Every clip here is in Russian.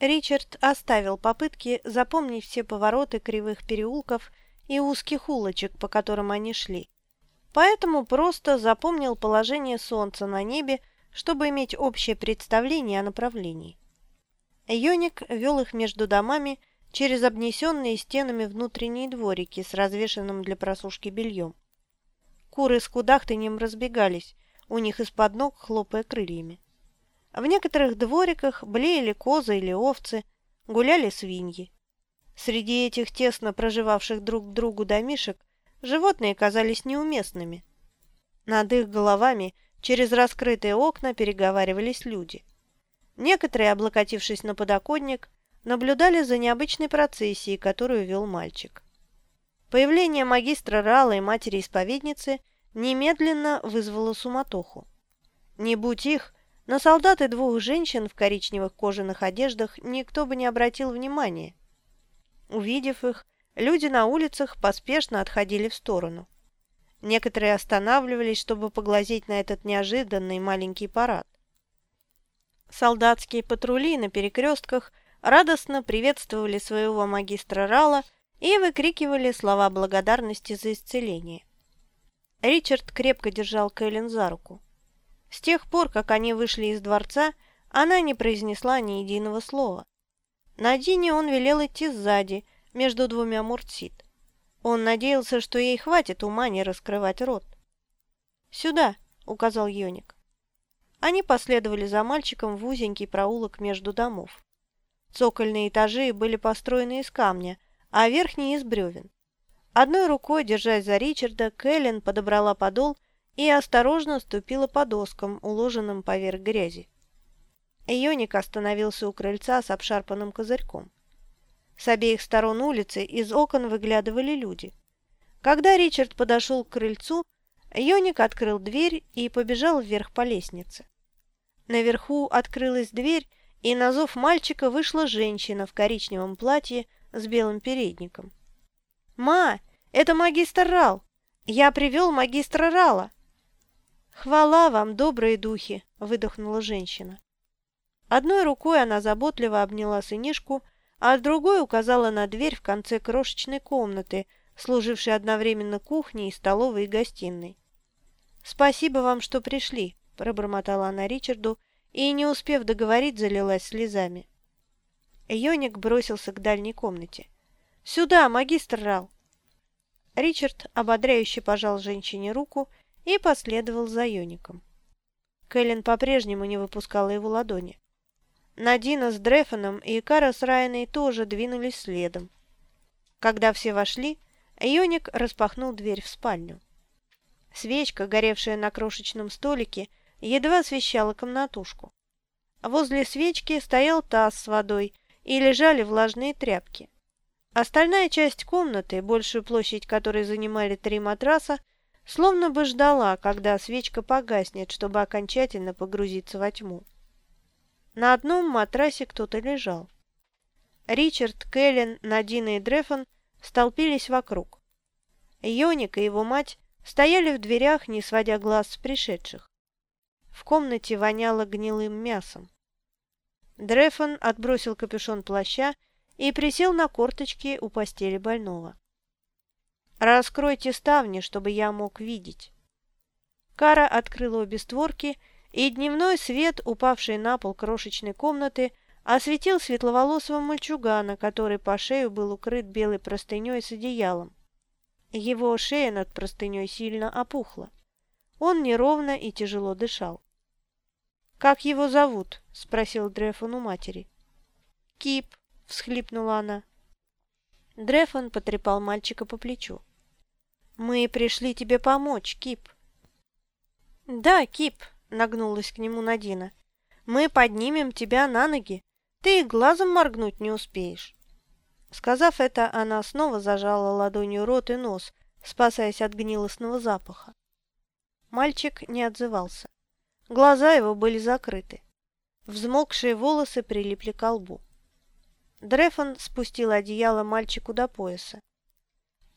Ричард оставил попытки запомнить все повороты кривых переулков и узких улочек, по которым они шли. Поэтому просто запомнил положение солнца на небе, чтобы иметь общее представление о направлении. Йоник вел их между домами через обнесенные стенами внутренние дворики с развешенным для просушки бельем. Куры с кудахтаньем разбегались, у них из-под ног хлопая крыльями. В некоторых двориках блеяли козы или овцы, гуляли свиньи. Среди этих тесно проживавших друг к другу домишек животные казались неуместными. Над их головами через раскрытые окна переговаривались люди. Некоторые, облокотившись на подоконник, наблюдали за необычной процессией, которую вел мальчик. Появление магистра Рала и матери-исповедницы немедленно вызвало суматоху. Не будь их, на солдат и двух женщин в коричневых кожаных одеждах никто бы не обратил внимания. Увидев их, люди на улицах поспешно отходили в сторону. Некоторые останавливались, чтобы поглазеть на этот неожиданный маленький парад. Солдатские патрули на перекрестках радостно приветствовали своего магистра Рала и выкрикивали слова благодарности за исцеление. Ричард крепко держал Кэлен за руку. С тех пор, как они вышли из дворца, она не произнесла ни единого слова. Надине он велел идти сзади, между двумя муртсит. Он надеялся, что ей хватит ума не раскрывать рот. «Сюда», — указал Йоник. Они последовали за мальчиком в узенький проулок между домов. Цокольные этажи были построены из камня, а верхние из бревен. Одной рукой, держась за Ричарда, Кэлен подобрала подол и осторожно ступила по доскам, уложенным поверх грязи. Йоник остановился у крыльца с обшарпанным козырьком. С обеих сторон улицы из окон выглядывали люди. Когда Ричард подошел к крыльцу, Йоник открыл дверь и побежал вверх по лестнице. Наверху открылась дверь, и на зов мальчика вышла женщина в коричневом платье с белым передником. «Ма, это магистр Рал! Я привел магистра Рала!» «Хвала вам, добрые духи!» – выдохнула женщина. Одной рукой она заботливо обняла сынишку, а другой указала на дверь в конце крошечной комнаты, служившей одновременно кухней, столовой и гостиной. «Спасибо вам, что пришли», – пробормотала она Ричарду, и, не успев договорить, залилась слезами. Йоник бросился к дальней комнате. «Сюда, магистр Рал!» Ричард ободряюще пожал женщине руку и последовал за Йоником. Кэлен по-прежнему не выпускала его ладони. Надина с Дрефоном и Кара с Райаной тоже двинулись следом. Когда все вошли, Йоник распахнул дверь в спальню. Свечка, горевшая на крошечном столике, едва освещала комнатушку. Возле свечки стоял таз с водой и лежали влажные тряпки. Остальная часть комнаты, большую площадь которой занимали три матраса, словно бы ждала, когда свечка погаснет, чтобы окончательно погрузиться во тьму. На одном матрасе кто-то лежал. Ричард, Кэлен, Надина и Дрефон столпились вокруг. Йоник и его мать стояли в дверях, не сводя глаз с пришедших. В комнате воняло гнилым мясом. Дрефон отбросил капюшон плаща и присел на корточки у постели больного. «Раскройте ставни, чтобы я мог видеть». Кара открыла обе створки и дневной свет, упавший на пол крошечной комнаты, осветил светловолосого мальчугана, который по шею был укрыт белой простыней с одеялом. Его шея над простыней сильно опухла. Он неровно и тяжело дышал. «Как его зовут?» – спросил Дрефон у матери. «Кип», – всхлипнула она. Дрефон потрепал мальчика по плечу. «Мы пришли тебе помочь, Кип». «Да, Кип», нагнулась к нему Надина. «Мы поднимем тебя на ноги. Ты и глазом моргнуть не успеешь». Сказав это, она снова зажала ладонью рот и нос, спасаясь от гнилостного запаха. Мальчик не отзывался. Глаза его были закрыты. Взмокшие волосы прилипли к лбу. Дрефон спустил одеяло мальчику до пояса.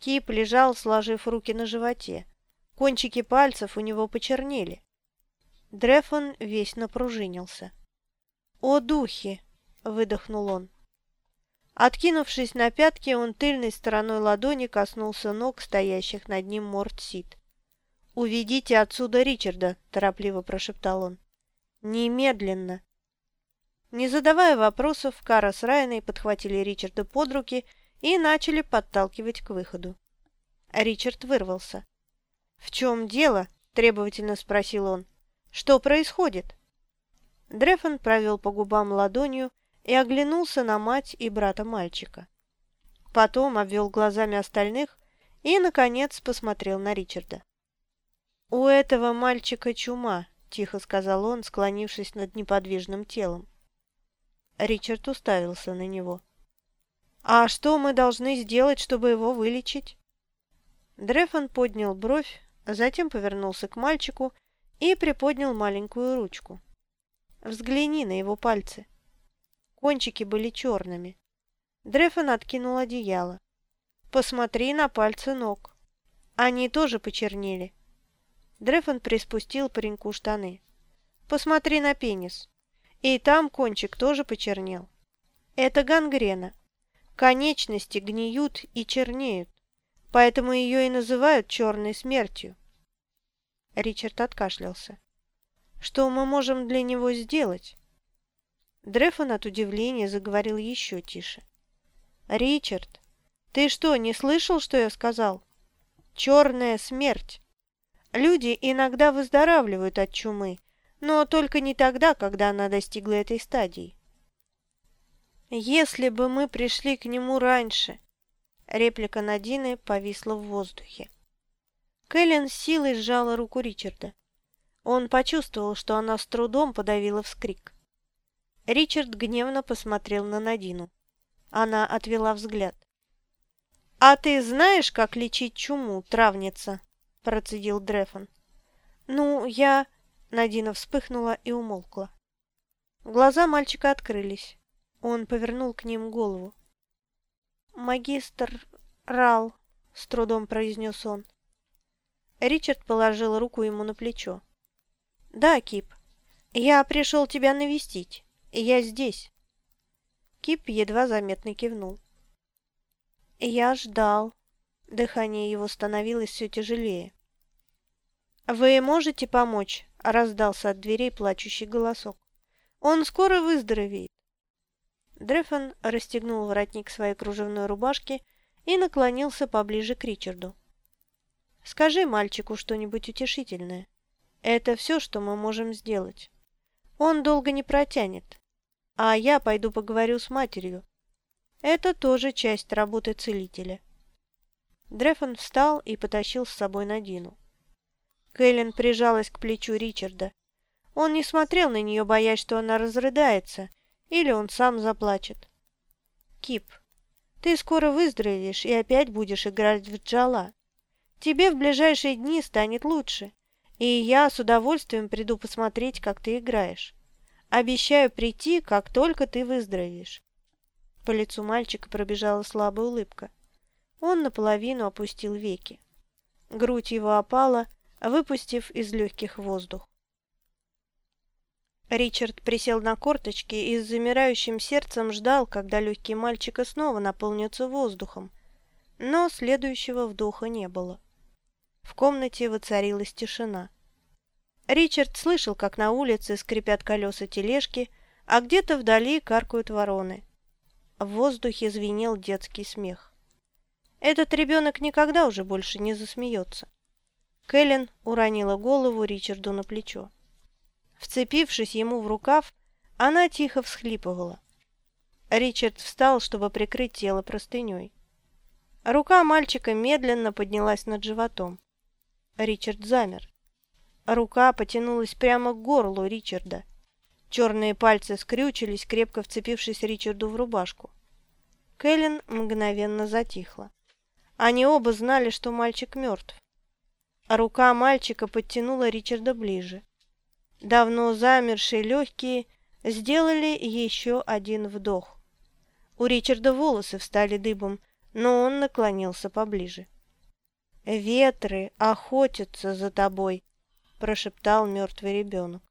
Кип лежал, сложив руки на животе. Кончики пальцев у него почернели. Дрефон весь напружинился. «О, духи!» выдохнул он. Откинувшись на пятки, он тыльной стороной ладони коснулся ног, стоящих над ним Мортсид. «Уведите отсюда Ричарда!» – торопливо прошептал он. «Немедленно!» Не задавая вопросов, Кара с Райаной подхватили Ричарда под руки начали подталкивать к выходу. Ричард вырвался. «В чем дело?» – требовательно спросил он. «Что происходит?» Дрефон провел по губам ладонью и оглянулся на мать и брата мальчика. Потом обвел глазами остальных и, наконец, посмотрел на Ричарда. «У этого мальчика чума», – тихо сказал он, склонившись над неподвижным телом. Ричард уставился на него. «А что мы должны сделать, чтобы его вылечить?» Дрефон поднял бровь, затем повернулся к мальчику и приподнял маленькую ручку. «Взгляни на его пальцы». Кончики были черными. Дрефон откинул одеяло. «Посмотри на пальцы ног. Они тоже почернели». Дрефон приспустил пареньку штаны. «Посмотри на пенис. И там кончик тоже почернел. Это гангрена. Конечности гниют и чернеют, поэтому ее и называют черной смертью». Ричард откашлялся. «Что мы можем для него сделать?» Дрефон от удивления заговорил еще тише. «Ричард, ты что, не слышал, что я сказал? Черная смерть. Люди иногда выздоравливают от чумы, но только не тогда, когда она достигла этой стадии. Если бы мы пришли к нему раньше...» Реплика Надины повисла в воздухе. Кэлен силой сжала руку Ричарда. Он почувствовал, что она с трудом подавила вскрик. Ричард гневно посмотрел на Надину. Она отвела взгляд. «А ты знаешь, как лечить чуму, травница?» – процедил Дрефон. «Ну, я...» – Надина вспыхнула и умолкла. Глаза мальчика открылись. Он повернул к ним голову. «Магистр Рал», – с трудом произнес он. Ричард положил руку ему на плечо. «Да, Кип, я пришел тебя навестить. «Я здесь». Кип едва заметно кивнул. «Я ждал». Дыхание его становилось все тяжелее. «Вы можете помочь?» – раздался от дверей плачущий голосок. «Он скоро выздоровеет». Дрефон расстегнул воротник своей кружевной рубашки и наклонился поближе к Ричарду. «Скажи мальчику что-нибудь утешительное. Это все, что мы можем сделать. Он долго не протянет, а я пойду поговорю с матерью. Это тоже часть работы целителя. Дрефон встал и потащил с собой Надину. Кэлен прижалась к плечу Ричарда. Он не смотрел на нее, боясь, что она разрыдается, или он сам заплачет. «Кип, ты скоро выздоровеешь и опять будешь играть в джала. Тебе в ближайшие дни станет лучше, и я с удовольствием приду посмотреть, как ты играешь. Обещаю прийти, как только ты выздоровеешь». По лицу мальчика пробежала слабая улыбка. Он наполовину опустил веки. Грудь его опала, выпустив из легких воздух. Ричард присел на корточки и с замирающим сердцем ждал, когда легкие мальчика снова наполнятся воздухом. Но следующего вдоха не было. В комнате воцарилась тишина. Ричард слышал, как на улице скрипят колеса тележки, а где-то вдали каркают вороны. В воздухе звенел детский смех. Этот ребенок никогда уже больше не засмеется. Кэлен уронила голову Ричарду на плечо. Вцепившись ему в рукав, она тихо всхлипывала. Ричард встал, чтобы прикрыть тело простыней. Рука мальчика медленно поднялась над животом. Ричард замер. Рука потянулась прямо к горлу Ричарда. Черные пальцы скрючились, крепко вцепившись Ричарду в рубашку. Кэлен мгновенно затихла. Они оба знали, что мальчик мертв. рука мальчика подтянула Ричарда ближе. Давно замершие легкие сделали еще один вдох. У Ричарда волосы встали дыбом, но он наклонился поближе. «Ветры охотятся за тобой», прошептал мертвый ребенок.